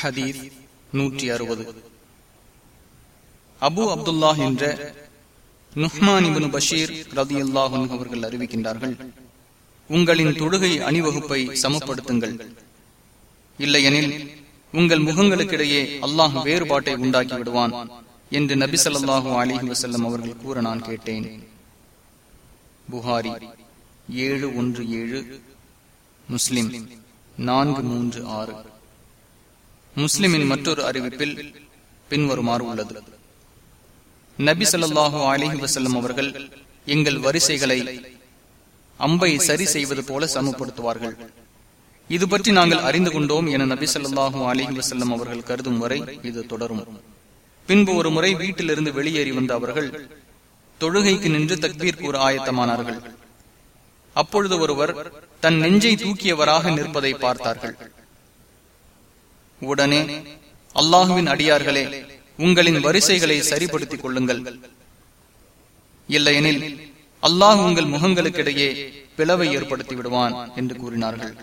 ஹதீஸ் நூற்றி அறுபது. அபு அப்துல்லா என்ற நுஹ்மான் பஷீர் ரதி அல்லாஹன் அவர்கள் அறிவிக்கின்றார்கள் உங்களின் தொழுகை அணிவகுப்பை சமப்படுத்துங்கள். இல்லையெனில் உங்கள் முகங்களுக்கிடையே அல்லாஹ் வேறுபாட்டை உண்டாக்கி விடுவான் என்று நபி சொல்லாஹு அலிஹி வசல்லம் அவர்கள் கூற நான் கேட்டேன். புகாரி ஏழு ஒன்று ஏழு முஸ்லிம் நான்கு மூன்று ஆறு. முஸ்லிமின் மற்றொரு அறிவிப்பில் பின்வருமாறு உள்ளது. நபி சொல்லாஹு அலிஹி வசல்லம் அவர்கள் எங்கள் வரிசைகளை அம்பை சரி செய்வது போல சமப்படுத்துவார்கள். இது பற்றி நாங்கள் அறிந்து கொண்டோம் என நபி சொல்லாஹு அலிஹி வசல்லம் அவர்கள் கருதும் வரை இது தொடரும். பின்பு ஒரு முறை வீட்டிலிருந்து வெளியேறி வந்த அவர்கள் தொழுகைக்கு நின்று தக்பீர் கூற ஆயத்தமானார்கள். அப்பொழுது ஒருவர் தன் நெஞ்சை தூக்கியவராக நிற்பதை பார்த்தார்கள். உடனே அல்லாஹுவின் அடியார்களே உங்களின் வரிசைகளை சரிபடுத்திக் கொள்ளுங்கள். இல்லையெனில் அல்லாஹ் உங்கள் முகங்களுக்கிடையே பிளவை ஏற்படுத்தி விடுவான் என்று கூறினார்கள்.